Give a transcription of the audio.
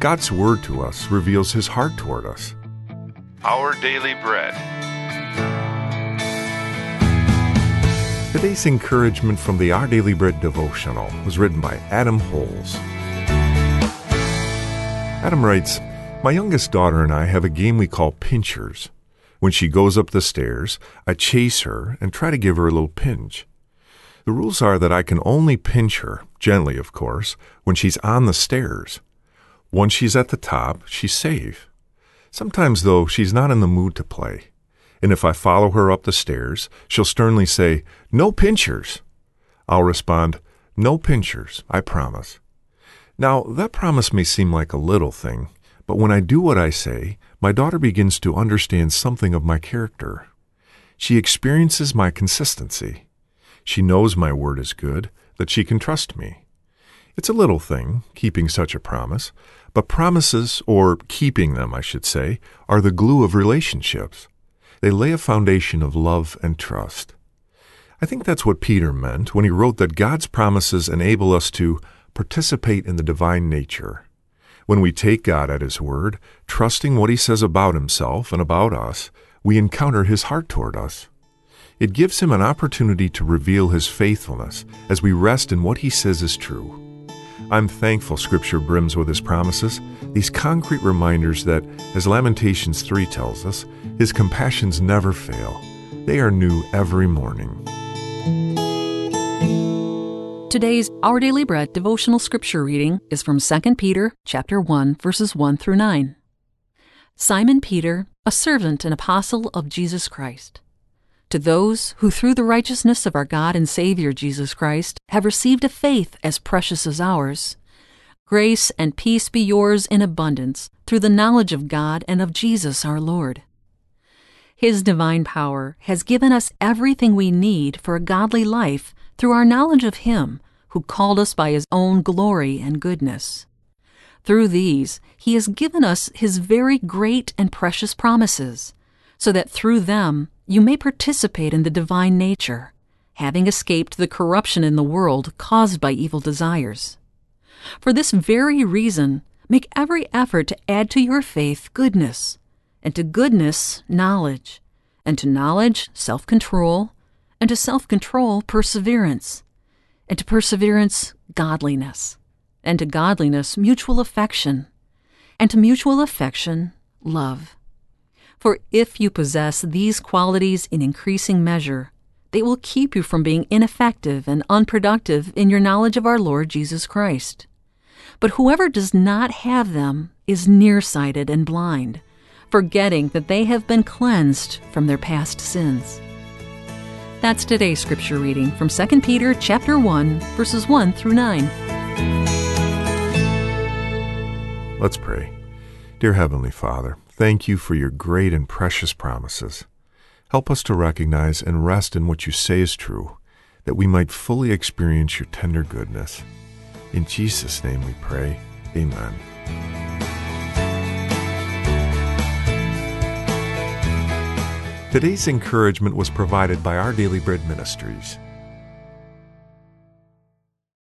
God's Word to us reveals His heart toward us. Our Daily Bread. Today's encouragement from the Our Daily Bread devotional was written by Adam Holz. Adam writes, My youngest daughter and I have a game we call pinchers. When she goes up the stairs, I chase her and try to give her a little pinch. The rules are that I can only pinch her, gently of course, when she's on the stairs. Once she's at the top, she's safe. Sometimes, though, she's not in the mood to play. And if I follow her up the stairs, she'll sternly say, No pinchers. I'll respond, No pinchers, I promise. Now, that promise may seem like a little thing, but when I do what I say, my daughter begins to understand something of my character. She experiences my consistency. She knows my word is good, that she can trust me. It's a little thing, keeping such a promise, but promises, or keeping them, I should say, are the glue of relationships. They lay a foundation of love and trust. I think that's what Peter meant when he wrote that God's promises enable us to participate in the divine nature. When we take God at His word, trusting what He says about Himself and about us, we encounter His heart toward us. It gives Him an opportunity to reveal His faithfulness as we rest in what He says is true. I'm thankful Scripture brims with His promises, these concrete reminders that, as Lamentations 3 tells us, His compassions never fail. They are new every morning. Today's Our Daily Bread devotional scripture reading is from 2 Peter chapter 1 verses 1 through 9. Simon Peter, a servant and apostle of Jesus Christ, to those who through the righteousness of our God and Savior Jesus Christ have received a faith as precious as ours, grace and peace be yours in abundance through the knowledge of God and of Jesus our Lord. His divine power has given us everything we need for a godly life through our knowledge of Him who called us by His own glory and goodness. Through these, He has given us His very great and precious promises, so that through them you may participate in the divine nature, having escaped the corruption in the world caused by evil desires. For this very reason, make every effort to add to your faith goodness, and to goodness, knowledge, and to knowledge, self control, and to self control, perseverance, and to perseverance, godliness, and to godliness, mutual affection, and to mutual affection, love. For if you possess these qualities in increasing measure, they will keep you from being ineffective and unproductive in your knowledge of our Lord Jesus Christ. But whoever does not have them is nearsighted and blind, forgetting that they have been cleansed from their past sins. That's today's scripture reading from 2 Peter chapter 1 verses 1 through 9. Let's pray. Dear Heavenly Father, thank you for your great and precious promises. Help us to recognize and rest in what you say is true, that we might fully experience your tender goodness. In Jesus' name we pray. Amen. Today's encouragement was provided by Our Daily Bread Ministries.